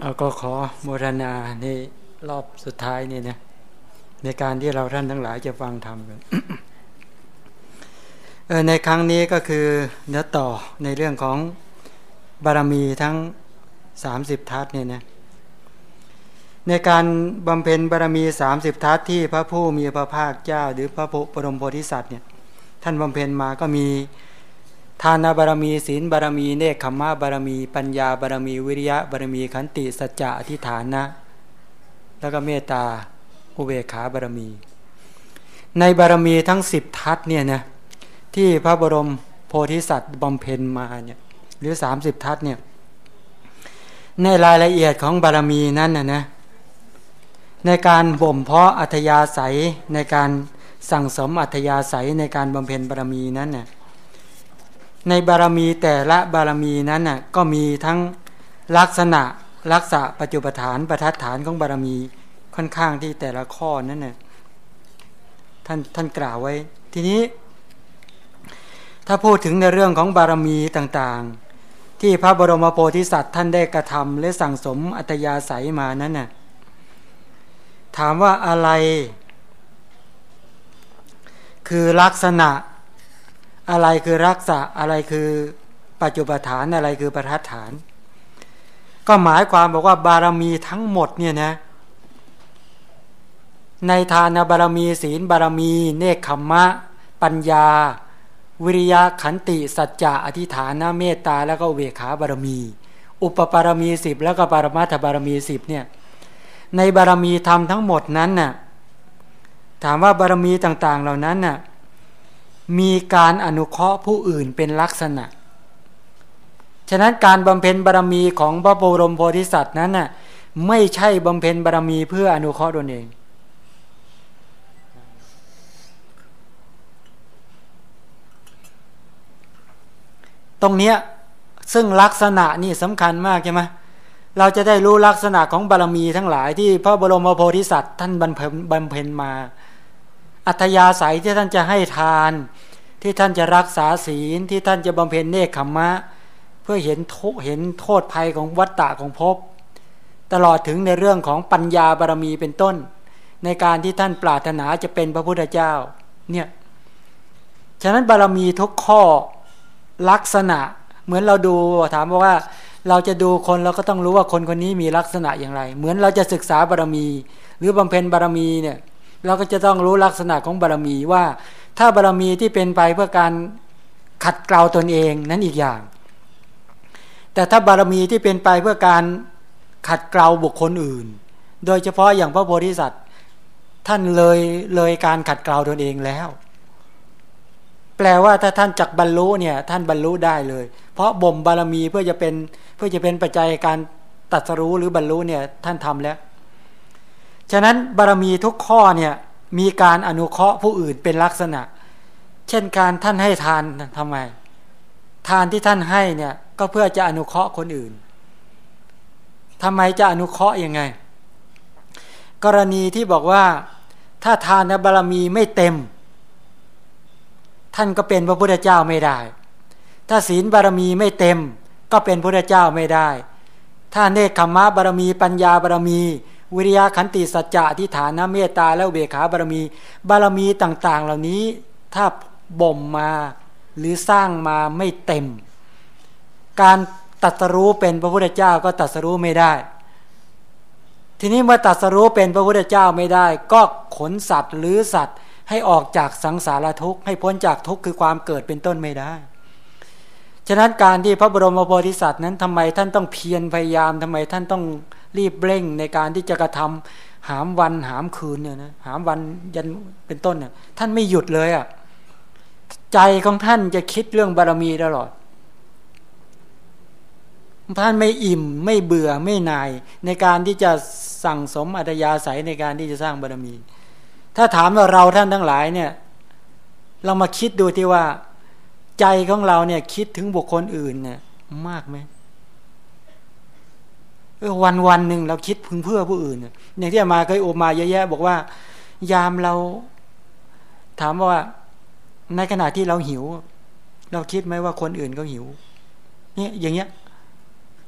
เอาก็ขอมรณาในรอบสุดท้ายนี่นะในการที่เราท่านทั้งหลายจะฟังธรรมกันในครั้งนี้ก็คือเนื้อต่อในเรื่องของบารมีทั้งสามสิบทัศเนี่ยนะในการบำเพ็ญบารมีสามสิบทัศที่พระผู้มีพระภาคเจ้า หรือพระพุปรมโพธิสัตว์เนี่ยท่านบำเพ็ญมาก็มี ทานบารมีศีลบารมี เนคขมะบารมี ปัญญาบารมี วิริยะบารมีขันติสัจจะอธิฐานนะ แล้วก็เมตตาอุเบกขาบารมี ในบารมีทั้งสิบทัศเนี่ยนะที่พระบรมโพธิสัตว์บำเพ็ญมาเนี่ยหรือสามสิบทัศเนี่ยในรายละเอียดของบารมีนั้นนะนะในการบ่มเพาะอัธยาศัยในการสั่งสมอัธยาศัยในการบำเพ็ญบารมีนั้นเนี่ย ในบารมีแต่ละบารมีนั้นน่ะก็มีทั้งลักษณะลักษณะปัจจุปฐานประทัดฐานของบารมีค่อนข้างที่แต่ละข้อนั้นน่ะท่านท่านกล่าวไว้ ทีนี้ ถ้าพูดถึงในเรื่องของบารมีต่างๆ ที่พระบรมโพธิสัตว์ท่านได้กระทำและสั่งสมอัตยาศัยมานั้นน่ะถามว่าอะไร คือลักษณะ อะไรคือรักษาอะไรคือปัจจุบฐานอะไรคือประทัดฐาน ก็หมายความบอกว่าบารมีทั้งหมดเนี่ยนะในทานบารมีศีลบารมี เนคขมมะ ปัญญา วิริยะขันติสัจจะอธิฐานะเมตตาแล้วก็เวขาบารมี อุปปารมีสิบแล้วก็ปารมัตถบารมีสิบเนี่ยในบารมีธรรมทั้งหมดนั้นน่ะถามว่าบารมีต่างๆเหล่านั้นน่ะ มีการอนุเคราะห์ผู้อื่นเป็นลักษณะ ฉะนั้นการบำเพ็ญบารมีของพระบรมโพธิสัตว์นั้นน่ะไม่ใช่บำเพ็ญบารมีเพื่ออนุเคราะห์ตนเอง ตรงเนี้ยซึ่งลักษณะนี่สำคัญมากใช่ไหมเราจะได้รู้ลักษณะของบารมีทั้งหลายที่พระบรมโพธิสัตว์ท่านบำเพ็ญบำเพ็ญมา อัธยาศัยที่ท่านจะให้ทาน ที่ท่านจะรักษาศีลที่ท่านจะบำเพ็ญเนคขมมะ เพื่อเห็นโทเห็นโทษภัยของวัฏฏะของภพตลอดถึงในเรื่องของปัญญาบารมีเป็นต้น ในการที่ท่านปรารถนาจะเป็นพระพุทธเจ้าเนี่ยฉะนั้นบารมีทุกข้อลักษณะ เหมือนเราดูถามว่าเราจะดูคนเราก็ต้องรู้ว่าคนคนนี้มีลักษณะอย่างไร เหมือนเราจะศึกษาบารมี หรือบำเพ็ญบารมีเนี่ยเราก็จะต้องรู้ลักษณะของบารมีว่า ถ้าบารมีที่เป็นไปเพื่อการขัดเกลาตนเองนั้นอีกอย่าง แต่ถ้าบารมีที่เป็นไปเพื่อการขัดเกลาบุคคลอื่น โดยเฉพาะอย่างพระโพธิสัตว์ท่านเลยเลยการขัดเกลาตนเองแล้ว แปลว่าถ้าท่านจักบรรลุเนี่ยท่านบรรลุได้เลย เพราะบ่มบารมีเพื่อจะเป็นเพื่อจะเป็นปัจจัยการตัดสรู้หรือบรรลุเนี่ยท่านทำแล้ว ฉะนั้นบารมีทุกข้อเนี่ย มีการอนุเคราะห์ผู้อื่นเป็นลักษณะ เช่นการท่านให้ทานทำไม ทานที่ท่านให้เนี่ยก็เพื่อจะอนุเคราะห์คนอื่นทำไมจะอนุเคราะห์ยังไง กรณีที่บอกว่าถ้าทานบารมีไม่เต็ม ท่านก็เป็นพระพุทธเจ้าไม่ได้ ถ้าศีลบารมีไม่เต็ม ก็เป็นพระพุทธเจ้าไม่ได้ ถ้าเนคขมะบารมีปัญญาบารมี วิริยะขันติสัจจะทิฏฐานะเมตตาและเบขาบารมี บารมีต่างๆ เหล่านี้ถ้าบ่มมาหรือสร้างมาไม่เต็ม การตัดสรู้เป็นพระพุทธเจ้าก็ตัดสรู้ไม่ได้ ทีนี้เมื่อตัดสรู้เป็นพระพุทธเจ้าไม่ได้ ก็ขนสัตว์หรือสัตว์ให้ออกจากสังสารทุกข์ให้พ้นจากทุกข์คือความเกิดเป็นต้นไม่ได้ฉะนั้นการที่พระบรมโพธิสัตว์นั้นทำไมท่านต้องเพียรพยายามทำไมท่านต้อง รีบเร่งในการที่จะกระทำหามวันหามคืนเนี่ยนะหามวันยันเป็นต้นเนี่ยท่านไม่หยุดเลยอะ่ะใจของท่านจะคิดเรื่องบารมีตลอด ท่านไม่อิ่มไม่เบื่อไม่นาย ในการที่จะสั่งสมอัตยาศัยในการที่จะสร้างบารมี ถ้าถามว่าเราท่านทั้งหลายเนี่ย เรามาคิดดูที่ว่า ใจของเราเนี่ยคิดถึงบุคคลอื่นเนี่ยมากไหม วันวันหนึ่งเราคิดพึงเพื่อผู้อื่นอย่างที่มาเคยโอมาเยอะๆบอกว่า ยามเรา ถามว่า ในขณะที่เราหิว เราคิดไหมว่าคนอื่นก็หิว เนี่ยอย่างเงี้ย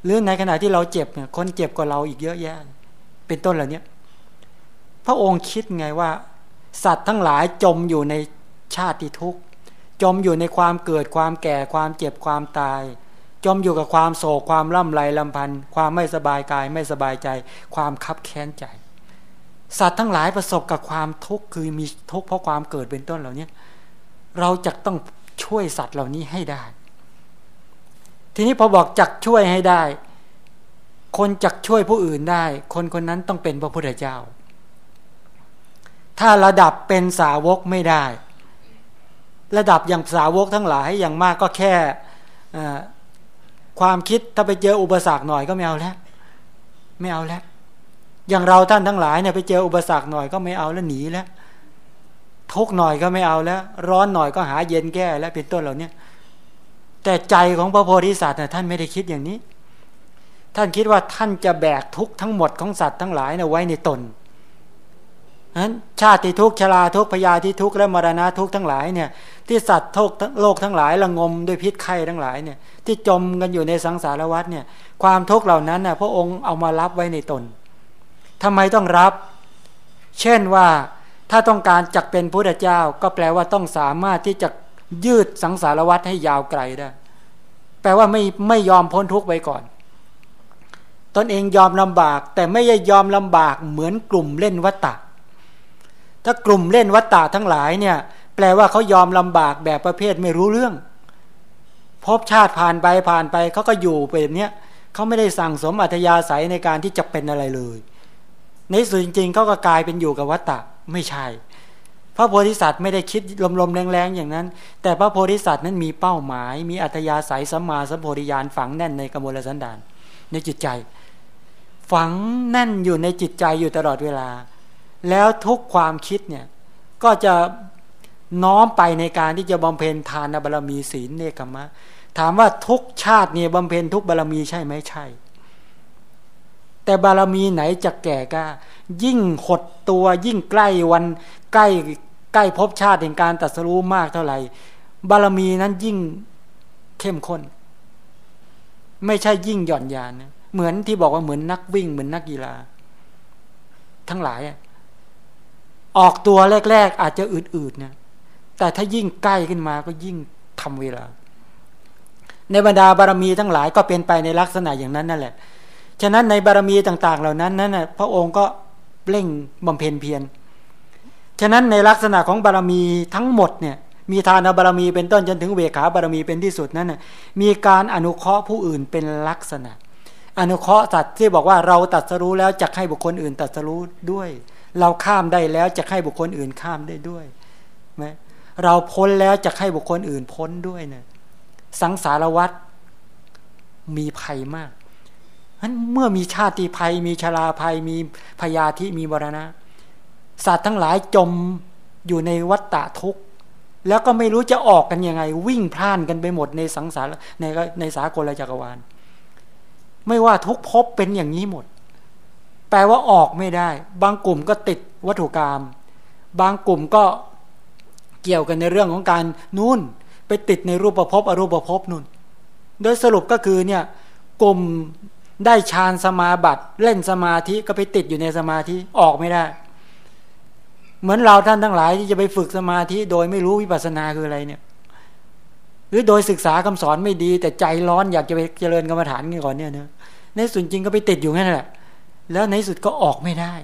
หรือในขณะที่เราเจ็บเนี่ยคนเจ็บกว่าเราอีกเยอะแยะ เป็นต้นเหล่านี้พระองค์คิดไงว่า สัตว์ทั้งหลายจมอยู่ในชาติทุกข์จมอยู่ในความเกิดความแก่ความเจ็บความตาย จมอยู่กับความโศกความล่ำไรลำพันธ์ความไม่สบายกายไม่สบายใจ ความคับแค้นใจ สัตว์ทั้งหลายประสบกับความทุกข์คือมีทุกข์เพราะความเกิดเป็นต้นเหล่านี้เราจะต้องช่วยสัตว์เหล่านี้ให้ได้ ทีนี้พอบอกจักช่วยให้ได้ คนจักช่วยผู้อื่นได้ คนคนนั้นต้องเป็นพระพุทธเจ้า ถ้าระดับเป็นสาวกไม่ได้ ระดับอย่างสาวกทั้งหลายอย่างมากก็แค่ ความคิดถ้าไปเจออุปสรรคหน่อยก็ไม่เอาแล้วไม่เอาแล้วอย่างเราท่านทั้งหลายเนี่ยไปเจออุปสรรคหน่อยก็ไม่เอาแล้วหนีแล้วทุกหน่อยก็ไม่เอาแล้ว ร้อนหน่อยก็หาเย็นแก้แล้วเป็นต้นเหล่านี้แต่ใจของพระโพธิสัตว์เนี่ยท่านไม่ได้คิดอย่างนี้ ท่านคิดว่าท่านจะแบกทุกทั้งหมดของสัตว์ทั้งหลายเนะไว้ในตน นั้นชาติทุกชราทุกพยาธิทุกและมรณะทุกทั้งหลายเนี่ยที่สัตว์ทุกโลกทั้งหลายละงมด้วยพิษไข้ทั้งหลายเนี่ยที่จมกันอยู่ในสังสารวัฏเนี่ยความทุกข์เหล่านั้นน่ะพระองค์เอามารับไว้ในตนทำไมต้องรับ เช่นว่าถ้าต้องการจักเป็นพุทธเจ้า ก็แปลว่าต้องสามารถที่จะยืดสังสารวัฏให้ยาวไกลได้ แปลว่าไม่ไม่ยอมพ้นทุกข์ไปก่อนตนเองยอมลำบาก แต่ไม่ยอมลำบากเหมือนกลุ่มเล่นวัตตะ ถ้ากลุ่มเล่นวัตตะทั้งหลายเนี่ย แปลว่าเขายอมลำบากแบบประเภทไม่รู้เรื่อง พบชาติผ่านไปผ่านไปเขาก็อยู่ไปแบบนี้ยเขาไม่ได้สั่งสมอัธยาศัยในการที่จะเป็นอะไรเลย ในส่วนจริงๆเขาก็กลายเป็นอยู่กับวัตตะไม่ใช่ พระโพธิสัตว์ไม่ได้คิดลมๆแรงๆอย่างนั้น แต่พระโพธิสัตว์นั้นมีเป้าหมาย มีอัตยาศัยสัมมาสัมโพธิญาณฝังแน่นในกมลสันดานในจิตใจ ฝังแน่นอยู่ในจิตใจอยู่ตลอดเวลา แล้วทุกความคิดเนี่ยก็จะน้อมไปในการที่จะบำเพ็ญทานบารรมีศีลเนกขมะ ถามว่าทุกชาติเนี่ยบำเพ็ญทุกบารรมีใช่ไหมใช่ แต่บารมีไหนจะแก่กล้ายิ่งหดตัวยิ่งใกล้วันใกล้ใกล้พบชาติแห่งการตัดสู้มากเท่าไหร่ บารมีนั้นยิ่งเข้มข้น ไม่ใช่ยิ่งหย่อนยานนะเหมือนที่บอกว่าเหมือนนักวิ่งเหมือนนักกีฬา ทั้งหลายอ ออกตัวแรก ๆ อาจจะอืดๆนะแต่ถ้ายิ่งใกล้ขึ้นมาก็ยิ่งทำเวลา ในบรรดาบารมีทั้งหลายก็เป็นไปในลักษณะอย่างนั้นนั่นแหละ ฉะนั้นในบารมีต่าง ๆ เหล่านั้นนั้นพระองค์ก็เร่งบำเพ็ญเพียรฉะนั้นในลักษณะของบารมีทั้งหมดเนี่ยมีทานบารมีเป็นต้นจนถึงเวขาบารมีเป็นที่สุดนั้นน่ยมีการอนุเคราะห์ผู้อื่นเป็นลักษณะ อนุเคราะห์สัตว์ที่บอกว่าเราตัดสรู้แล้วจะให้บุคคลอื่นตัดสรู้ด้วย เราข้ามได้แล้วจะให้บุคคลอื่นข้ามได้ด้วยไหมเราพ้นแล้วจะให้บุคคลอื่นพ้นด้วยเนี่ยสังสารวัตรมีภัยมากนั้นเมื่อมีชาติภัย มีชราภัย มีพยาธิมีวรณะสัตว์ทั้งหลายจมอยู่ในวัฏฏะทุกข์แล้วก็ไม่รู้จะออกกันยังไง วิ่งพล่านกันไปหมดในสังสารในในสากลจักรวาล ไม่ว่าทุกภพเป็นอย่างนี้หมด แปลว่าออกไม่ได้ บางกลุ่มก็ติดวัตถุกรรมบางกลุ่มก็เกี่ยวกันในเรื่องของการนู่นไปติดในรูปภพอรูปภพนู่น โดยสรุปก็คือเนี่ยกลุ่มได้ฌานสมาบัติเล่นสมาธิก็ไปติดอยู่ในสมาธิออกไม่ได้ เหมือนเราท่านทั้งหลายที่จะไปฝึกสมาธิโดยไม่รู้วิปัสสนาคืออะไรเนี่ย หรือโดยศึกษาคำสอนไม่ดี แต่ใจร้อนอยากจะไปเจริญกรรมฐานกันก่อนเนี่ยเนะในสุดจริงก็ไปติดอยู่นั่นแหละ แล้วในสุดก็ออกไม่ได้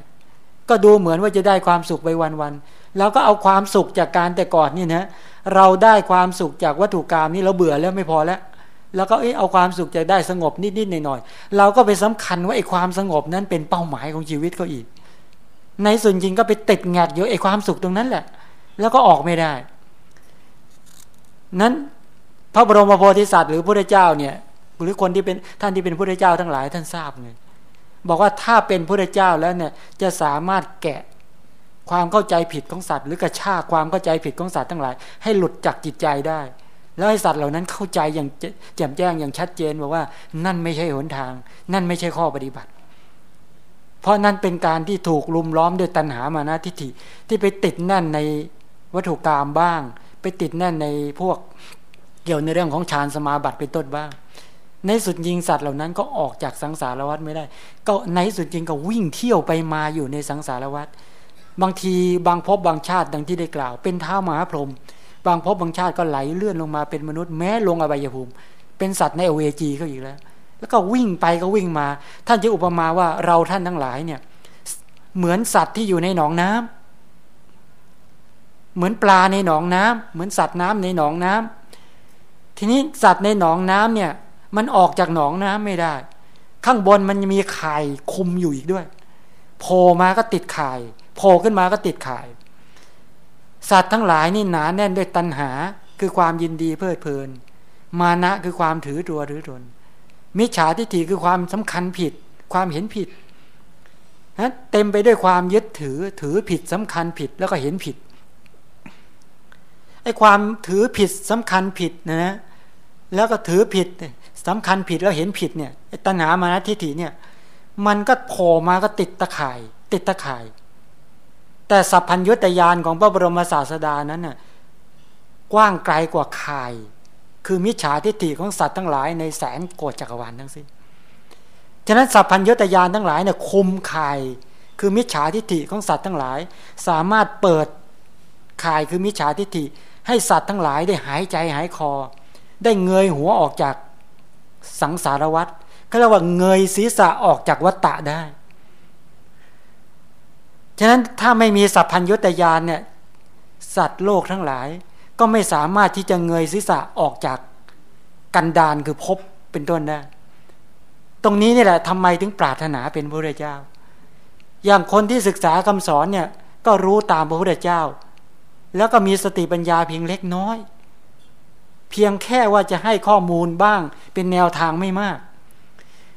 ก็ดูเหมือนว่าจะได้ความสุขไปวันๆแล้วก็เอาความสุขจากการแต่ก่อนนี่นะเราได้ความสุขจากวัตถุกรรมนี่เราเบื่อแล้วไม่พอแล้ว แล้วก็เออเอาความสุขจะได้สงบนิดๆหน่อยๆเราก็ไปสำคัญว่าไอ้ความสงบนั้นเป็นเป้าหมายของชีวิตเขาอีก ในส่วนจริงก็ไปติดแงกอยู่ไอ้ความสุขตรงนั้นแหละ แล้วก็ออกไม่ได้ นั้นพระบรมโพธิสัตว์หรือพระเจ้าเนี่ยหรือคนที่เป็นท่านที่เป็นพระเจ้าทั้งหลายท่านทราบไง บอกว่าถ้าเป็นพระเจ้าแล้วเนี่ยจะสามารถแกะความเข้าใจผิดของสัตว์ หรือกระชากความเข้าใจผิดของสัตว์ทั้งหลาย ให้หลุดจากจิตใจได้ แล้วไอสัตว์เหล่านั้นเข้าใจอย่างแจ่มแจ้งอย่างชัดเจนบอกว่า นั่นไม่ใช่หนทาง นั่นไม่ใช่ข้อปฏิบัติ เพราะนั่นเป็นการที่ถูกลุมล้อมด้วยตัณหามานะทิฏฐิที่ไปติดแน่นในวัตถุกรรมบ้าง ไปติดแน่นในพวกเกี่ยวในเรื่องของฌานสมาบัติเป็นต้นบ้าง ในสุดจริงสัตว์เหล่านั้นก็ออกจากสังสารวัฏไม่ได้ ก็ในสุดจริงก็วิ่งเที่ยวไปมาอยู่ในสังสารวัฏบางทีบางพบบางชาติดังที่ได้กล่าว เป็นเท้ามหาพรหมบางพบบางชาติก็ไหลเลื่อนลงมาเป็นมนุษย์แม้ลงอบายภูมิ เป็นสัตว์ในเอเวจีก็อีกแล้ว แล้วก็วิ่งไปก็วิ่งมา ท่านจะอุปมาว่าเราท่านทั้งหลายเนี่ยเหมือนสัตว์ที่อยู่ในหนองน้ำเหมือนปลาในหนองน้ำเหมือนสัตว์น้ำในหนองน้ำทีนี้สัตว์ในหนองน้ำเนี่ย มันออกจากหนองน้ำไม่ได้ ข้างบนมันมีไข่คุมอยู่อีกด้วยโผล่มาก็ติดไข่โผล่ขึ้นมาก็ติดไข่สัตว์ทั้งหลายนี่หนาแน่นด้วยตัณหาคือความยินดีเพลิดเพลิน มานะคือความถือตัวหรือตนมิจฉาทิฏฐิคือความสำคัญผิด ความเห็นผิดนะเต็มไปด้วยความยึดถือถือผิดสำคัญผิดแล้วก็เห็นผิดไอ้ความถือผิดสำคัญผิดนะนะ แล้วก็ถือผิดสำคัญผิดแล้วเห็นผิดเนี่ยตัณหามานะทิฏฐิเนี่ย มันก็โผล่มาก็ติดตะข่าย ติดตะข่าย แต่สัพพัญญุตยานของพระบรมศาสดานั้นน่ะกว้างไกลกว่าข่าย คือมิจฉาทิฏฐิของสัตว์ทั้งหลายในแสนโกดจักรวาลทั้งสิ้นฉะนั้นสัพพัญญุตยานทั้งหลายเนี่ยคุมข่าย คือมิจฉาทิฏฐิของสัตว์ทั้งหลาย สามารถเปิดข่ายคือมิจฉาทิฏฐิ ให้สัตว์ทั้งหลายได้หายใจหายคอ ได้เงยหัวออกจากสังสารวัฏก็เรียกว่าเงยศีรษะออกจากวัฏฏะได้ ฉะนั้นถ้าไม่มีสัพพัญญุตยานเนี่ยสัตว์โลกทั้งหลาย ก็ไม่สามารถที่จะเงยศีรษะออกจากกันดานคือพบเป็นต้นได้ ตรงนี้นี่แหละทำไมถึงปรารถนาเป็นพระพุทธเจ้า อย่างคนที่ศึกษาคำสอนเนี่ยก็รู้ตามพระพุทธเจ้า แล้วก็มีสติปัญญาเพียงเล็กน้อย เพียงแค่ว่าจะให้ข้อมูลบ้างเป็นแนวทางไม่มาก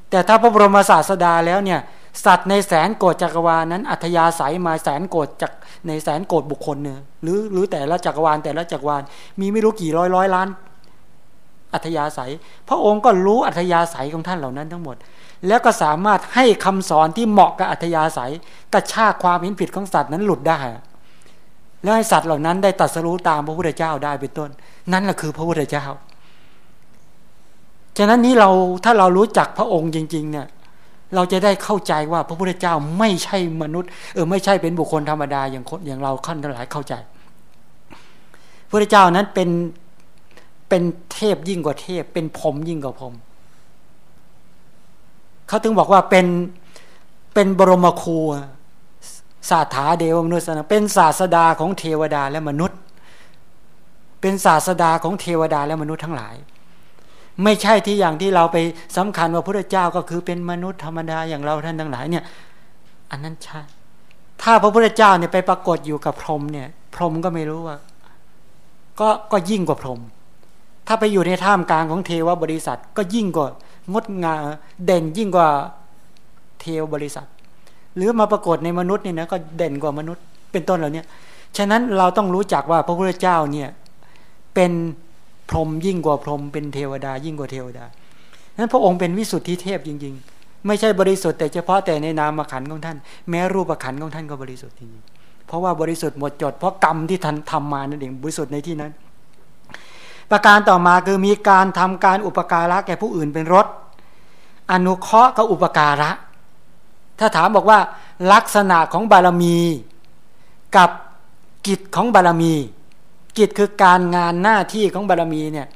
แต่ถ้าพระบรมศาสดาแล้วเนี่ยสัตว์ในแสนโกดจักรวาลนั้น อัธยาศัยมาแสนโกดจากในแสนโกดบุคคลเนี่ยหรือหรือแต่ละจักรวาลแต่ละจักรวาลมีไม่รู้กี่ร้อยร้อยล้าน อัธยาศัย พระองค์ก็รู้อัธยาศัยของท่านเหล่านั้นทั้งหมด แล้วก็สามารถให้คำสอนที่เหมาะกับอัธยาศัยกระชากความเห็นผิดของสัตว์นั้นหลุดได้ แล้วให้สัตว์เหล่านั้นได้ตัดสรู้ตามพระพุทธเจ้าได้เป็นต้น นั่นแหละคือพระพุทธเจ้า ฉะนั้นนี้เราถ้าเรารู้จักพระองค์จริง ๆ เนี่ย เราจะได้เข้าใจว่าพระพุทธเจ้าไม่ใช่มนุษย์ เออไม่ใช่เป็นบุคคลธรรมดาอย่างคนอย่างเราขั้นทั้งหลายเข้าใจ พระพุทธเจ้านั้นเป็นเป็นเทพยิ่งกว่าเทพ เป็นพรมยิ่งกว่าพรมเขาถึงบอกว่าเป็นเป็นบรมครูศาสถาเดวมนุษย์นะเป็นศาสดาของเทวดาและมนุษย์ เป็นศาสดาของเทวดาและมนุษย์ทั้งหลาย ไม่ใช่ที่อย่างที่เราไปสำคัญว่าพระเจ้าก็คือเป็นมนุษย์ธรรมดาอย่างเราท่านทั้งหลายเนี่ย อันนั้นใช่ถ้าพระพุทธเจ้าเนี่ยไปปรากฏอยู่กับพรหมเนี่ย พรหมก็ไม่รู้ว่า ก็ก็ยิ่งกว่าพรหมถ้าไปอยู่ในท่ามกลางของเทวบริษัท ก็ยิ่งกว่างดงามเด่นยิ่งกว่าเทวบริษัท หรือมาปรากฏในมนุษย์เนี่ยนะก็เด่นกว่ามนุษย์เป็นต้นเหล่านี้ฉะนั้นเราต้องรู้จักว่าพระพุทธเจ้าเนี่ย เป็นพรหมยิ่งกว่าพรหมเป็นเทวดา ยิ่งกว่าเทวดานั้นพระองค์เป็นวิสุทธิเทพจริง ๆ ไม่ใช่บริสุทธิ์แต่เฉพาะแต่ในนามขันของท่าน แม้รูปขันของท่านก็บริสุทธิ์จริงๆเพราะว่าบริสุทธิ์หมดจด เพราะกรรมที่ท่านทำมานั่นเองบริสุทธิ์ในที่นั้น ประการต่อมาคือมีการทำการอุปการะแก่ผู้อื่นเป็นรถ อนุเคราะห์กับอุปการะ ถ้าถามบอกว่าลักษณะของบารมี กับกิจของบารมี กิจคือการงานหน้าที่ของบารมีเนี่ย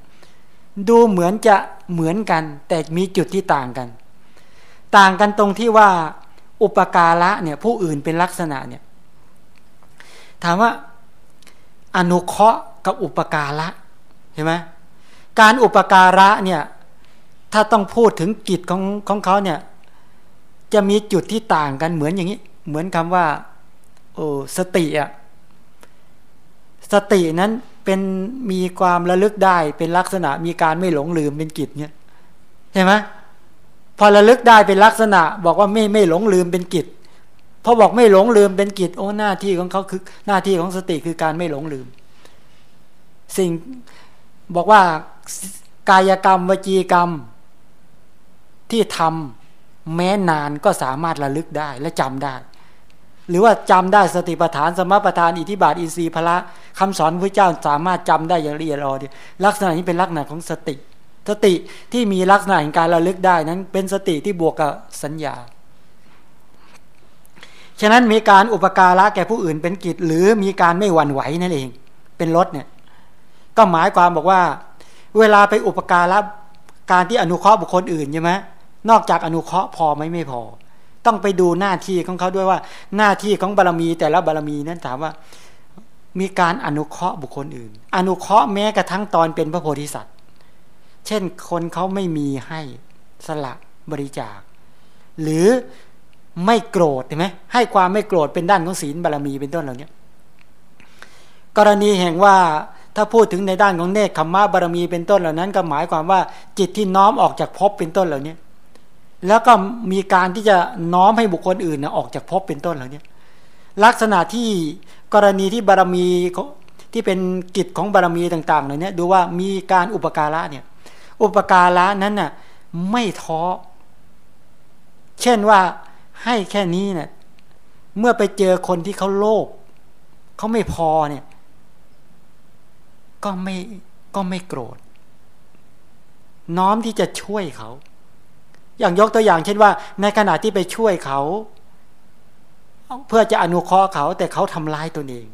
ดูเหมือนจะเหมือนกัน แต่มีจุดที่ต่างกัน ต่างกันตรงที่ว่าอุปการะเนี่ยผู้อื่นเป็นลักษณะเนี่ยถามว่าอนุเคราะห์กับอุปการะเห็นไหมการอุปการะเนี่ยถ้าต้องพูดถึงกิจของของเขาเนี่ยจะมีจุดที่ต่างกันเหมือนอย่างนี้ เหมือนคำว่าโอ้สติอะ สตินั้นเป็นมีความระลึกได้ เป็นลักษณะมีการไม่หลงลืมเป็นกิจเนี่ยเห็นไหมพอระลึกได้เป็นลักษณะ บอกว่าไม่ไม่หลงลืมเป็นกิจพอบอกไม่หลงลืมเป็นกิจโอ้หน้าที่ของเขาคือหน้าที่ของสติคือการไม่หลงลืม สิ่งบอกว่ากายกรรมวจีกรรมที่ทำแม้นานก็สามารถระลึกได้และจำได้ หรือว่าจำได้สติปัฏฐานสมปัฏฐานอิทธิบาทอินทรีย์พละคำสอนพระเจ้าสามารถจำได้อย่างละเอียดอ่อนลักษณะนี้เป็นลักษณะของสติ สติที่มีลักษณะแห่งการระลึกได้นั้น เป็นสติที่บวกกับสัญญา ฉะนั้นมีการอุปการะแก่ผู้อื่นเป็นกิจ หรือมีการไม่หวั่นไหวนั่นเอง เป็นรถเนี่ยก็หมายความบอกว่า เวลาไปอุปการะการที่อนุเคราะห์บุคคลอื่นใช่ไหมนอกจากอนุเคราะห์พอไหมไม่พอ ต้องไปดูหน้าที่ของเขาด้วยว่า หน้าที่ของบารรมีแต่ละบารรมีนั้นถามว่า มีการอนุเคราะห์บุคคลอื่น อนุเคราะห์แม้กระทั่งตอนเป็นพระโพธิสัตว์ เช่นคนเขาไม่มีให้สละบริจาค หรือไม่โกรธใช่ไหมให้ความไม่โกรธเป็นด้านของศีลบารรมีเป็นต้นเหล่านี้กรณีแห่งว่าถ้าพูดถึงในด้านของเนคขมมะบารมีเป็นต้นเหล่านั้น ก็หมายความว่าจิตที่น้อมออกจากภพเป็นต้นเหล่านี้ แล้วก็มีการที่จะน้อมให้บุคคลอื่นนะออกจากภพเป็นต้นเหล่านี้ลักษณะที่กรณีที่บารมีที่เป็นกิจของบารมีต่างๆเหล่านี้ดูว่ามีการอุปการะเนี่ยอุปการะนั้นน่ะไม่ท้อ เช่นว่าให้แค่นี้เนี่ยเมื่อไปเจอคนที่เขาโลภเขาไม่พอเนี่ย ก็ไม่ก็ไม่โกรธ น้อมที่จะช่วยเขา อย่างยกตัวอย่างเช่นว่า ในขณะที่ไปช่วยเขา เพื่อจะอนุเคราะห์เขา แต่เขาทำร้ายตนเอง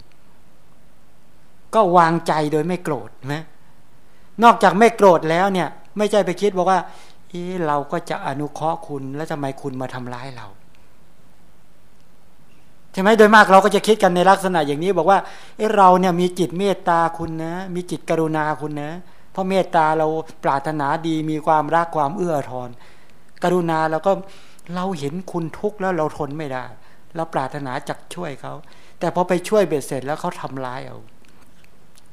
ก็วางใจโดยไม่โกรธไหมนอกจากไม่โกรธแล้วเนี่ย ไม่ใช่ไปคิดบอกว่าเออเราก็จะอนุเคราะห์คุณแล้วทำไมคุณมาทำร้ายเราใช่ไหมโดยมากเราก็จะคิดกันในลักษณะอย่างนี้บอกว่าเออเราเนี่ยมีจิตเมตตาคุณนะ มีจิตกรุณาคุณนะ เพราะเมตตาเราปรารถนาดีมีความรักความเอื้อทอน กรุณาเราก็เราเห็นคุณทุกข์แล้วเราทนไม่ได้ เราปรารถนาจักช่วยเขา แต่พอไปช่วยเบ็ดเสร็จแล้วเขาทำร้ายเอา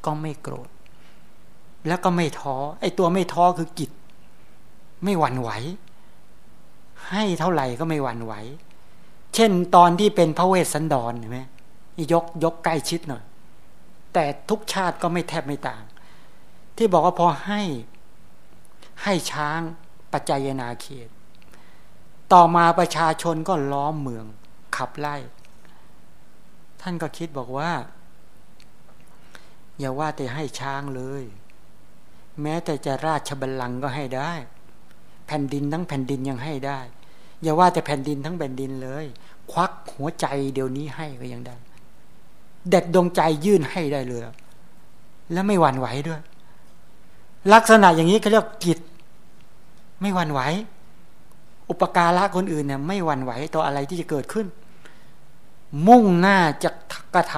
ก็ไม่โกรธ แล้วก็ไม่ท้อ ไอ้ตัวไม่ท้อคือกิจ ไม่หวั่นไหว ให้เท่าไหร่ก็ไม่หวั่นไหว เช่นตอนที่เป็นพระเวสสันดรเห็นไหมยกยกใกล้ชิดหน่อย แต่ทุกชาติก็ไม่แทบไม่ต่าง ที่บอกว่าพอให้ให้ช้างปัจจยนาเขต ต่อมาประชาชนก็ล้อมเมือง ขับไล่ ท่านก็คิดบอกว่า อย่าว่าแต่ให้ช้างเลย แม้แต่จะราชบัลลังก์ก็ให้ได้ แผ่นดินทั้งแผ่นดินยังให้ได้ อย่าว่าแต่แผ่นดินทั้งแผ่นดินเลย ควักหัวใจเดี๋ยวนี้ให้ก็ยังได้ เด็ดดวงใจยื่นให้ได้เลย แล้วไม่หวั่นไหวด้วย ลักษณะอย่างนี้เขาเรียกจิต ไม่หวั่นไหว อุปการะคนอื่นเนี่ยไม่หวั่นไหวต่ออะไรที่จะเกิดขึ้น มุ่งหน้าจะกระท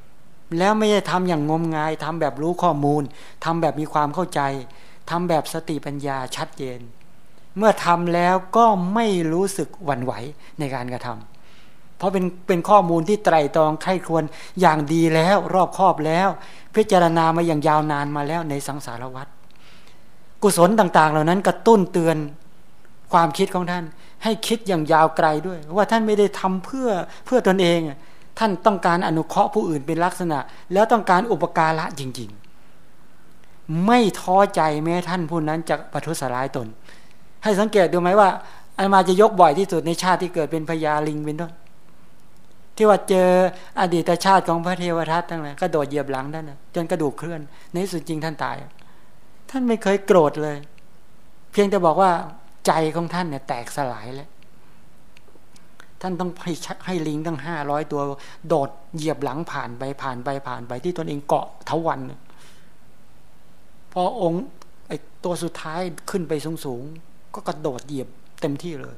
ำแล้วไม่ได้ทำอย่างงมงายทำแบบรู้ข้อมูลทำแบบมีความเข้าใจทำแบบสติปัญญาชัดเจน เมื่อทำแล้วก็ไม่รู้สึกหวั่นไหวในการกระทำเพราะเป็นเป็นข้อมูลที่ไตรตรองใครควรอย่างดีแล้ว รอบครอบแล้ว พิจารณามาอย่างยาวนานมาแล้วในสังสารวัฏกุศลต่าง ๆ เหล่านั้นกระตุ้นเตือน ความคิดของท่าน ให้คิดอย่างยาวไกลด้วย ว่าท่านไม่ได้ทำเพื่อเพื่อตนเอง ท่านต้องการอนุเคราะห์ผู้อื่นเป็นลักษณะ แล้วต้องการอุปการะจริง ๆ ไม่ท้อใจแม้ท่านผู้นั้นจะประทุษร้ายตน ให้สังเกตดูไหมว่าอามาจะยกบ่อยที่สุดในชาติที่เกิดเป็นพญาลิงเป็นต้นที่ว่าเจออดีตชาติของพระเทวทัตทั้งนั้นก็โดดเหยียบหลังท่านจนกระดูกเคลื่อน ในสุดจริงท่านตาย ท่านไม่เคยโกรธเลย เพียงแต่บอกว่า ใจของท่านเนี่ยแตกสลายแล้วท่านต้องให้ให้ลิงตั้งห้าร้อยตัว โดดเหยียบหลังผ่านไปผ่านไปผ่านไปที่ตนเองเกาะทวัน พอองค์ไอตัวสุดท้ายขึ้นไปสูงสูงก็กระโดดเหยียบเต็มที่เลย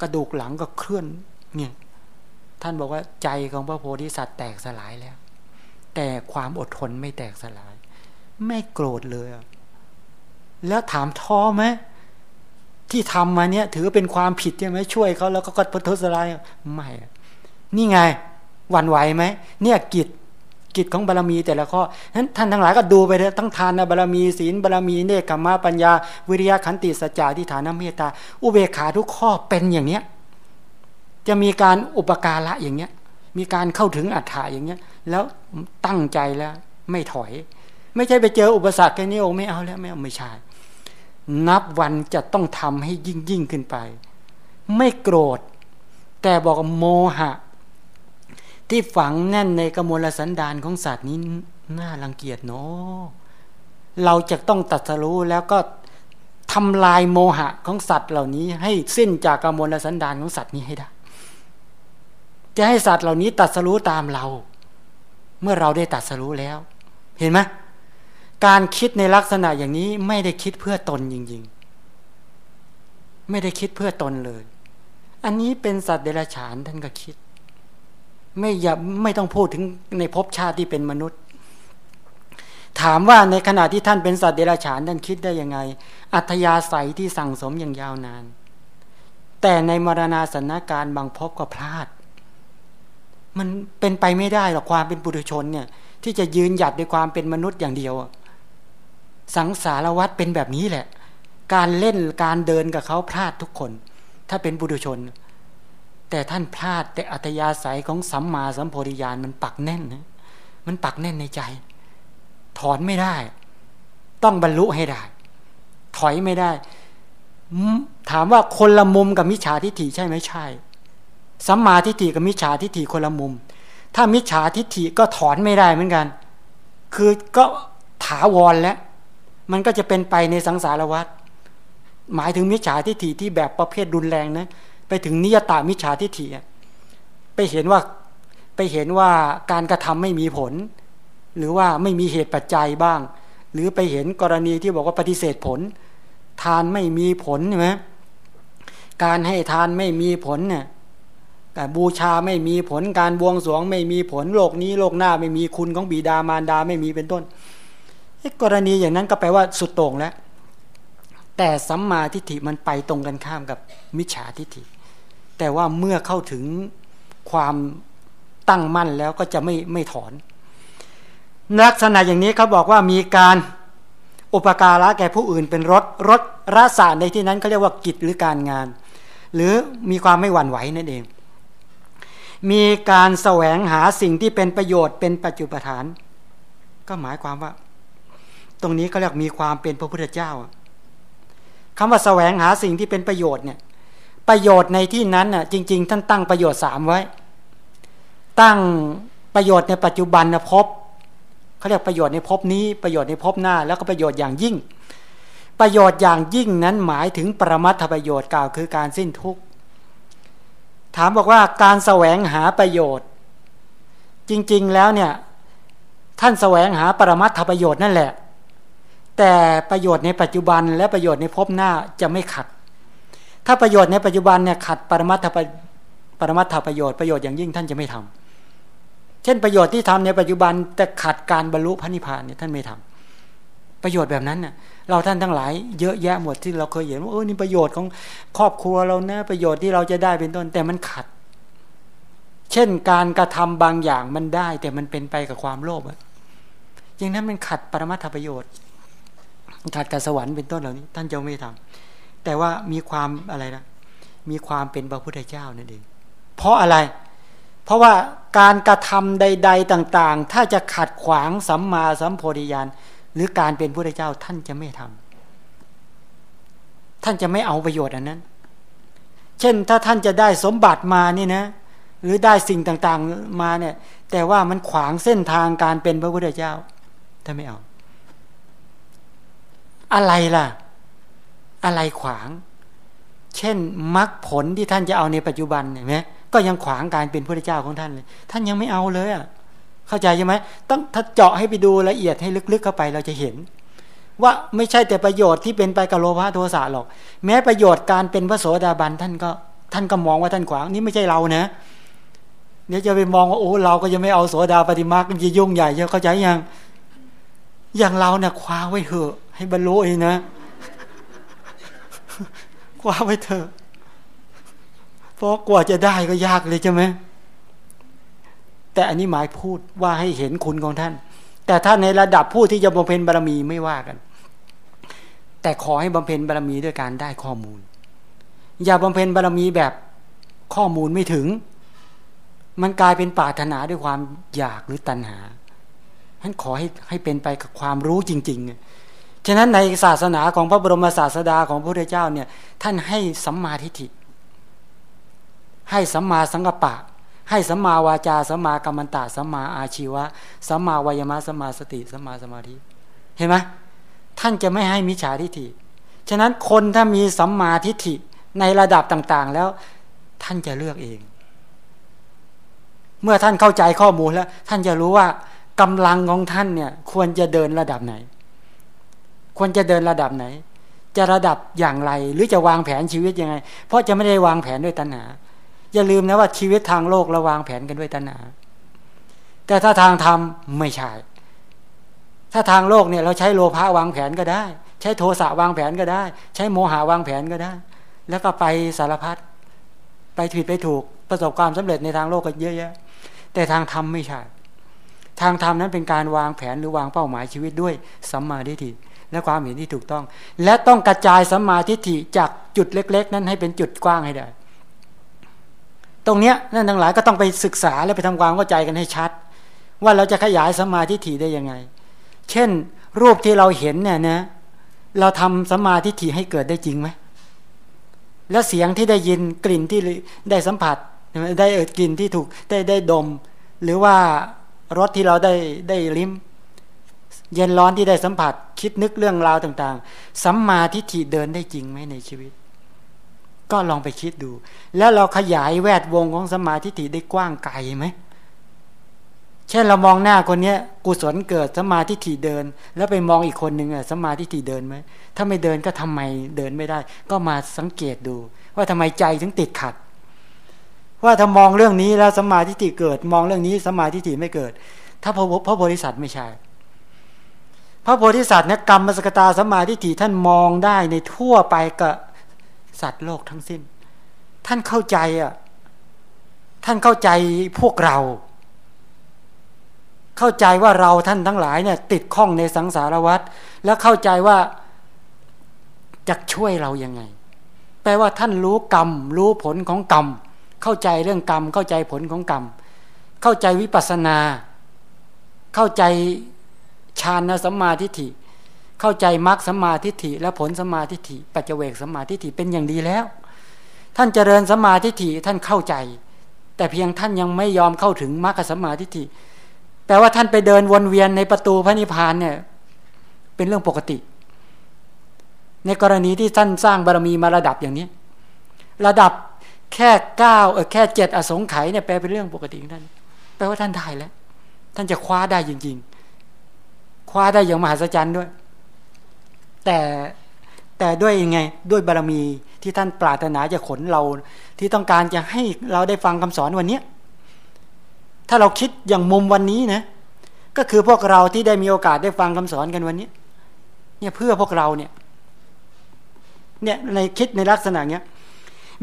กระดูกหลังก็เคลื่อนเนี่ยท่านบอกว่าใจของพระโพธิสัตว์แตกสลายแล้ว แต่ความอดทนไม่แตกสลาย ไม่โกรธเลย แล้วถามท้อไหม ที่ทำมาเนี่ยถือเป็นความผิดใช่ไหมช่วยเขาแล้วก็กดพุทธสลายไม่นี่ไงหวั่นไหวไหมเนี่ยกิจกิจของบารรมีแต่ละข้อนั้นท่านทั้งหลายก็ดูไปเถอะทั้งทานบารรมีศีลบารรมีเนคขมาปัญญา วิริยะขันติสัจจะที่ฐานเมตตา อุเบกขาทุกข้อเป็นอย่างเนี้ยจะมีการอุปการะอย่างเนี้ย มีการเข้าถึงอัฏฐาอย่างเนี้ย แล้วตั้งใจแล้วไม่ถอย ไม่ใช่ไปเจออุปสรรคแค่นี้โอ้ไม่เอาแล้วไม่เอาไม่ใช่ นับวันจะต้องทำให้ยิ่งยิ่งขึ้นไป ไม่โกรธ แต่บอกโมหะ ที่ฝังแน่นในกมลสันดานของสัตว์นี้น่ารังเกียจเนาะเราจะต้องตัดสรู้แล้วก็ทำลายโมหะของสัตว์เหล่านี้ ให้สิ้นจากกมลสันดานของสัตว์นี้ให้ได้ จะให้สัตว์เหล่านี้ตัดสรู้ตามเรา เมื่อเราได้ตัดสรู้แล้ว เห็นไหม การคิดในลักษณะอย่างนี้ไม่ได้คิดเพื่อตนจริง ๆ ไม่ได้คิดเพื่อตนเลย อันนี้เป็นสัตว์เดรัจฉานท่านก็คิด ไม่อย่าไม่ต้องพูดถึงในภพชาติที่เป็นมนุษย์ ถามว่าในขณะที่ท่านเป็นสัตว์เดรัจฉานท่านคิดได้ยังไง อัธยาศัยที่สั่งสมอย่างยาวนาน แต่ในมรณาสนการบางพบก็พลาด มันเป็นไปไม่ได้หรอกความเป็นปุถุชนเนี่ย ที่จะยืนหยัดด้วยความเป็นมนุษย์อย่างเดียว สังสารวัตรเป็นแบบนี้แหละ การเล่นการเดินกับเขาพลาดทุกคน ถ้าเป็นบุตุชน แต่ท่านพลาดแต่อัตยาศัยของสัมมาสัมโพธิญาณมันปักแน่นนะมันปักแน่นในใจ ถอนไม่ได้ ต้องบรรลุให้ได้ ถอยไม่ได้ ถามว่าคนละมุมกับมิจฉาทิฏฐิใช่ไหมใช่สัมมาทิฏฐิกับมิจฉาทิฏฐิคนละมุม ถ้ามิจฉาทิฏฐิก็ถอนไม่ได้เหมือนกัน คือก็ถาวรแล้ว มันก็จะเป็นไปในสังสารวัฏหมายถึงมิจฉาทิฏฐิที่แบบประเภทรุนแรงนะไปถึงนิยตามิจฉาทิฏฐิไปเห็นว่าไปเห็นว่าการกระทำไม่มีผล หรือว่าไม่มีเหตุปัจจัยบ้าง หรือไปเห็นกรณีที่บอกว่าปฏิเสธผล ทานไม่มีผลใช่ไหมการให้ทานไม่มีผลเนี่ยแต่บูชาไม่มีผลการบวงสรวงไม่มีผลโลกนี้โลกหน้าไม่มีคุณของบิดามารดาไม่มีเป็นต้น กรณีอย่างนั้นก็แปลว่าสุดโต่งแล้ว แต่สัมมาทิฏฐิมันไปตรงกันข้ามกับมิจฉาทิฏฐิ แต่ว่าเมื่อเข้าถึงความตั้งมั่นแล้วก็จะไม่ไม่ถอน ลักษณะอย่างนี้เขาบอกว่ามีการอุปการะแก่ผู้อื่นเป็นรถรถรสาในที่นั้นเขาเรียกว่ากิจหรือการงาน หรือมีความไม่หวั่นไหวนั่นเอง มีการแสวงหาสิ่งที่เป็นประโยชน์เป็นปัจจุบันก็หมายความว่า ตรงนี้ก็เรียกมีความเป็นพระพุทธเจ้าคำว่าแสวงหาสิ่งที่เป็นประโยชน์เนี่ย ประโยชน์ในที่นั้นน่ะ จริง ๆ ท่านตั้งประโยชน์สามไว้ ตั้งประโยชน์ในปัจจุบันนะพบเขาเรียกประโยชน์ในภพนี้ประโยชน์ในภพหน้า แล้วก็ประโยชน์อย่างยิ่ง ประโยชน์อย่างยิ่งนั้นหมายถึงปรมัตถประโยชน์กล่าวคือการสิ้นทุกข์ถามบอกว่าการแสวงหาประโยชน์ จริง ๆ แล้วเนี่ย ท่านแสวงหาปรมัตถประโยชน์นั่นแหละ แต่ประโยชน์ในปัจจุบันและประโยชน์ในภพหน้าจะไม่ขัด ถ้าประโยชน์ในปัจจุบันเนี่ยขัดปรมัตถปรมัตถประโยชน์ประโยชน์อย่างยิ่งท่านจะไม่ทำเช่นประโยชน์ที่ทำในปัจจุบันแต่ขัดการบรรลุพระนิพพานเนี่ยท่านไม่ทำประโยชน์แบบนั้นเนี่ยเราท่านทั้งหลายเยอะแยะหมดที่เราเคยเห็นว่าเออนี่ประโยชน์ของครอบครัวเรานะประโยชน์ที่เราจะได้เป็นต้น แต่มันขัด เช่นการกระทำบางอย่างมันได้ แต่มันเป็นไปกับความโลภอย่างนั้นมันขัดปรมัตถประโยชน์ ขัดกับสวรรค์เป็นต้นเหล่านี้ ท่านจะไม่ทำแต่ว่ามีความอะไรนะมีความเป็นพระพุทธเจ้านั่นเองเพราะอะไร เพราะว่าการกระทำใด ๆต่าง ๆ ถ้าจะขัดขวางสัมมาสัมโพธิญาณหรือการเป็นพระพุทธเจ้าท่านจะไม่ทำท่านจะไม่เอาประโยชน์อันนั้น เช่นถ้าท่านจะได้สมบัติมานี่นะหรือได้สิ่งต่างๆมาเนี่ย แต่ว่ามันขวางเส้นทางการเป็นพระพุทธเจ้าท่านไม่เอา อะไรล่ะ อะไรขวาง เช่นมรรคผลที่ท่านจะเอาในปัจจุบันเห็นไหมก็ยังขวางการเป็นพระเจ้าของท่านเลย ท่านยังไม่เอาเลยอะเข้าใจใช่ไหมต้องถ้าเจาะให้ไปดูละเอียดให้ลึกๆเข้าไปเราจะเห็น ว่าไม่ใช่แต่ประโยชน์ที่เป็นไปกับโลภะโทสะหรอก แม้ประโยชน์การเป็นพระโสดาบันท่านก็ท่านก็มองว่าท่านขวางนี่ไม่ใช่เรานะเดี๋ยวจะไปมองว่าโอ้เราก็ยังไม่เอาโสดาปฏิมาก็จะยุ่งใหญ่เยอะเข้าใจยัง อย่างเราเนี่ยคว้าไว้เถอะ ให้บรรลุเองนะกว่าไว้เถอะเพราะกว่าจะได้ก็ยากเลยใช่ไหมแต่อันนี้หมายพูดว่าให้เห็นคุณของท่าน แต่ถ้าในระดับผู้ที่จะบำเพ็ญบารมีไม่ว่ากัน แต่ขอให้บำเพ็ญบารมีด้วยการได้ข้อมูล อย่าบำเพ็ญบารมีแบบข้อมูลไม่ถึง มันกลายเป็นป่าถนาด้วยความอยากหรือตัณหา ท่านขอให้ให้เป็นไปกับความรู้จริงๆ ฉะนั้นในศาสนาของพระบรมศาสดาของพระพุทธเจ้าเนี่ยท่านให้สัมมาทิฏฐิ ให้สัมมาสังกัปปะ ให้สัมมาวาจาสัมมากัมมันตะสัมมาอาชีวะสัมมาวายมะสัมมาสติสัมมาสมาธิ เห็นไหมท่านจะไม่ให้มิจฉาทิฏฐิ ฉะนั้นคนถ้ามีสัมมาทิฏฐิในระดับต่างๆ แล้วท่านจะเลือกเอง เมื่อท่านเข้าใจข้อมูลแล้ว ท่านจะรู้ว่า กำลังของท่านเนี่ยควรจะเดินระดับไหน ควรจะเดินระดับไหน จะระดับอย่างไร หรือจะวางแผนชีวิตยังไง เพราะจะไม่ได้วางแผนด้วยตัณหา อย่าลืมนะว่าชีวิตทางโลกเราวางแผนกันด้วยตัณหา แต่ถ้าทางธรรมไม่ใช่ ถ้าทางโลกเนี่ยเราใช้โลภะวางแผนก็ได้ ใช้โทสะวางแผนก็ได้ ใช้โมหะวางแผนก็ได้ แล้วก็ไปสารพัดไปผิดไปถูกประสบความสำเร็จในทางโลกก็เยอะแยะแต่ทางธรรมไม่ใช่ ทางธรรมนั้นเป็นการวางแผนหรือวางเป้าหมายชีวิตด้วยสัมมาทิฏฐิและความเห็นที่ถูกต้อง และต้องกระจายสัมมาทิฏฐิจากจุดเล็ก ๆ นั้นให้เป็นจุดกว้างให้ได้ ตรงเนี้ยนั่นทั้งหลายก็ต้องไปศึกษาและไปทำความเข้าใจกันให้ชัด ว่าเราจะขยายสัมมาทิฏฐิได้ยังไง เช่น รูปที่เราเห็นเนี่ยนะเราทำสัมมาทิฏฐิให้เกิดได้จริงไหมแล้วเสียงที่ได้ยินกลิ่นที่ได้สัมผัสได้เอิดกลิ่นที่ถูกได้ได้ดม หรือว่า รสที่เราได้ได้ลิ้ม เย็นร้อนที่ได้สัมผัส คิดนึกเรื่องราวต่าง ๆ สัมมาทิฏฐิเดินได้จริงไหมในชีวิต ก็ลองไปคิดดู แล้วเราขยายแวดวงของสัมมาทิฏฐิได้กว้างไกลไหมเช่นเรามองหน้าคนเนี้ยกุศลเกิดสัมมาทิฏฐิเดิน แล้วไปมองอีกคนหนึ่งอะสัมมาทิฏฐิเดินไหมถ้าไม่เดินก็ทำไมเดินไม่ได้ ก็มาสังเกตดู ว่าทำไมใจถึงติดขัด ว่าถ้ามองเรื่องนี้แล้วสมาธิิเกิด มองเรื่องนี้สมาธิิไม่เกิด ถ้าพระพระโพธิสัตว์ไม่ใช่ พระโพธิสัตว์เนี่ยกรรมมสกตาสมาธิิท่านมองได้ในทั่วไปกับสัตว์โลกทั้งสิ้น ท่านเข้าใจอะท่านเข้าใจพวกเรา เข้าใจว่าเราท่านทั้งหลายเนี่ย ติดข้องในสังสารวัฏแล้วเข้าใจว่าจะช่วยเรายังไง แปลว่าท่านรู้กรรม รู้ผลของกรรม เข้าใจเรื่องกรรม เข้าใจผลของกรรม เข้าใจวิปัสนา เข้าใจฌานสัมมาทิฏฐิ เข้าใจมรรคสัมมาทิฏฐิ และผลสัมมาทิฏฐิ ปัจเจเวกสัมมาทิฏฐิเป็นอย่างดีแล้ว ท่านเจริญสัมมาทิฏฐิท่านเข้าใจ แต่เพียงท่านยังไม่ยอมเข้าถึงมรรคสัมมาทิฏฐิแปลว่าท่านไปเดินวนเวียนในประตูพระนิพพานเนี่ย เป็นเรื่องปกติ ในกรณีที่ท่านสร้างบารมีมาระดับอย่างนี้ ระดับ แค่เก้าเออแค่เจ็ดอสงไขยเนี่ยแปลเป็นเรื่องปกติของท่านแปลว่าท่านได้แล้ว ท่านจะคว้าได้จริง ๆ คว้าได้อย่างมหัศจรรย์ด้วย แต่แต่ด้วยยังไงด้วยบารมีที่ท่านปรารถนาจะขนเรา ที่ต้องการจะให้เราได้ฟังคำสอนวันนี้ถ้าเราคิดอย่างมุมวันนี้นะก็คือพวกเราที่ได้มีโอกาสได้ฟังคำสอนกันวันนี้เนี่ยเพื่อพวกเราเนี่ยเนี่ยในคิดในลักษณะเนี้ย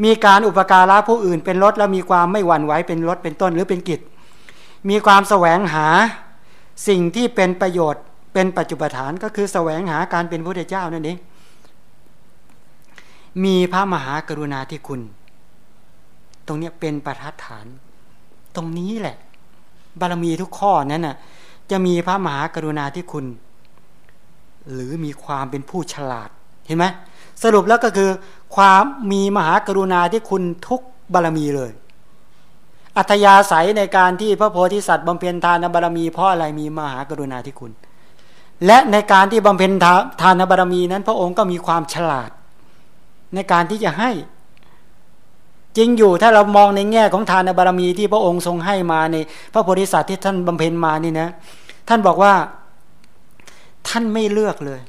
มีการอุปการะผู้อื่นเป็นรถแล้วมีความไม่หวั่นไหวเป็นรถเป็นต้นหรือเป็นกิจ มีความแสวงหาสิ่งที่เป็นประโยชน์เป็นปัจจุบันฐานก็คือแสวงหาการเป็นพระเจ้านั่นเองมีพระมหากรุณาธิคุณ ตรงนี้เป็นประทัดฐาน ตรงนี้แหละ บารมีทุกข้อนั้นน่ะจะมีพระมหากรุณาธิคุณ หรือมีความเป็นผู้ฉลาด เห็นไหม สรุปแล้วก็คือความมีมหากรุณาที่คุณทุกบารมีเลย อัธยาศัยในการที่พระโพธิสัตว์บำเพ็ญทานบารมี เพราะอะไรมีมหากรุณาที่คุณ และในการที่บำเพ็ญทานบารมีนั้น พระองค์ก็มีความฉลาด ในการที่จะให้จริงอยู่ถ้าเรามองในแง่ของทานบารมีที่พระองค์ทรงให้มาในพระโพธิสัตว์ที่ท่านบำเพ็ญมานี่นะ ท่านบอกว่าท่านไม่เลือกเลย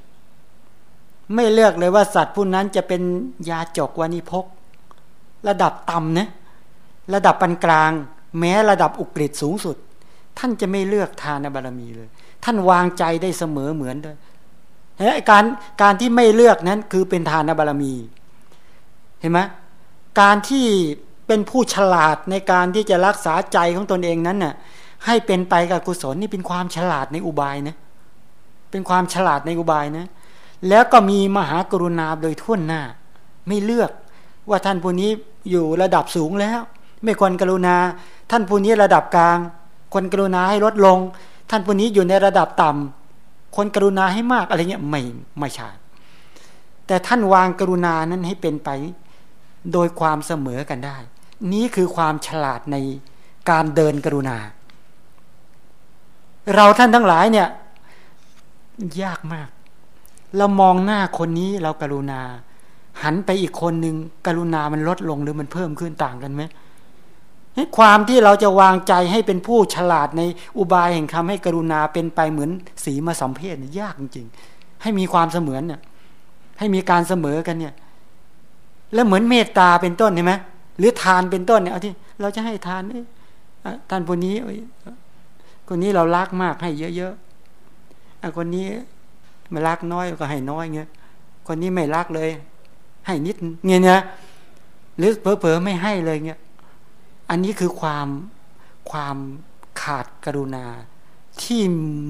ไม่เลือกเลยว่าสัตว์ผู้นั้นจะเป็นยาจกวานิพก ระดับต่ำนะระดับปานกลาง แม้ระดับอุกฤษสูงสุด ท่านจะไม่เลือกทานบารมีเลย ท่านวางใจได้เสมอเหมือนด้วยการการที่ไม่เลือกนั้นคือเป็นทานบารมี เห็นไหมการที่เป็นผู้ฉลาดในการที่จะรักษาใจของตนเองนั้นน่ะ ให้เป็นไปกับกุศลนี่เป็นความฉลาดในอุบายนะเป็นความฉลาดในอุบายนะ แล้วก็มีมหากรุณาโดยทุ่นหน้า ไม่เลือกว่าท่านผู้นี้อยู่ระดับสูงแล้ว ไม่ควรกรุณา ท่านผู้นี้ระดับกลางควรกรุณาให้ลดลง ท่านผู้นี้อยู่ในระดับต่ำควรกรุณาให้มากอะไรเงี้ยไม่ไม่ใช่แต่ท่านวางกรุณานั้นให้เป็นไปโดยความเสมอกันได้ นี้คือความฉลาดในการเดินกรุณา เราท่านทั้งหลายเนี่ย ยากมาก เรามองหน้าคนนี้เรากรุณา หันไปอีกคนหนึ่งกรุณามันลดลงหรือมันเพิ่มขึ้นต่างกันไหมความที่เราจะวางใจให้เป็นผู้ฉลาดในอุบายแห่งคำให้กรุณาเป็นไปเหมือนสีมาสัมเพศเนี่ยยากจริงๆ ให้มีความเสมือนเนี่ยให้มีการเสมอกันเนี่ย แล้วเหมือนเมตตาเป็นต้นใช่ไหมหรือทานเป็นต้นเนี่ยเอาที่เราจะให้ทานนี่ท่านคนนี้คนนี้เรารักมากให้เยอะๆคนนี้ ไม่รักน้อยก็ให้น้อยเงี้ยคนนี้ไม่รักเลย ให้นิดเงี้ยเนี่ยหรือเผลอๆไม่ให้เลยเงี้ยอันนี้คือความความขาดกรุณาที่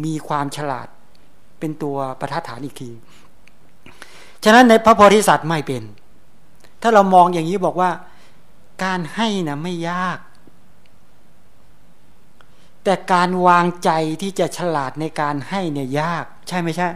มีความฉลาดเป็นตัวประทัดฐานอีกที ฉะนั้นในพระโพธิสัตว์ไม่เป็น ถ้าเรามองอย่างนี้บอกว่า การให้นะไม่ยาก แต่การวางใจที่จะฉลาดในการให้เนี่ยยาก ใช่ไม่ใช่